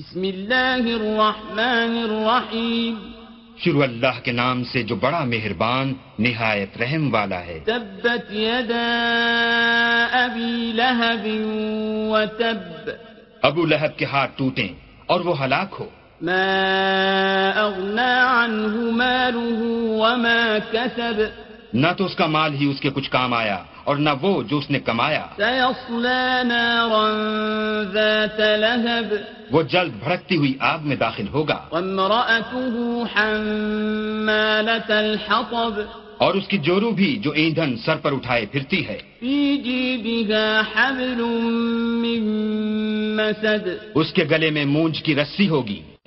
بسم الله الرحمن الرحيم شروع اللہ کے نام سے جو بڑا مہربان نہایت رحم والا ہے۔ تبت يدا أبي لهب وتب ابو لہب کے ہاتھ ٹوٹیں اور وہ ہلاک ہو۔ ما أغنى عنه ماله وما كسب نہ تو اس کا مال ہی اس کے کچھ کام آیا اور نہ وہ جو اس نے کمایا۔ سيصلى نارا ذات لهب. وہ جلد بھڑکتی ہوئی آگ میں داخل ہوگا وامرأته حمالة الحطب. اور اس کی جورو بھی جو ایندھن سر پر اٹھائے پھرتی ہے حبل من مسد. اس کے گلے میں مونج کی رسی ہوگی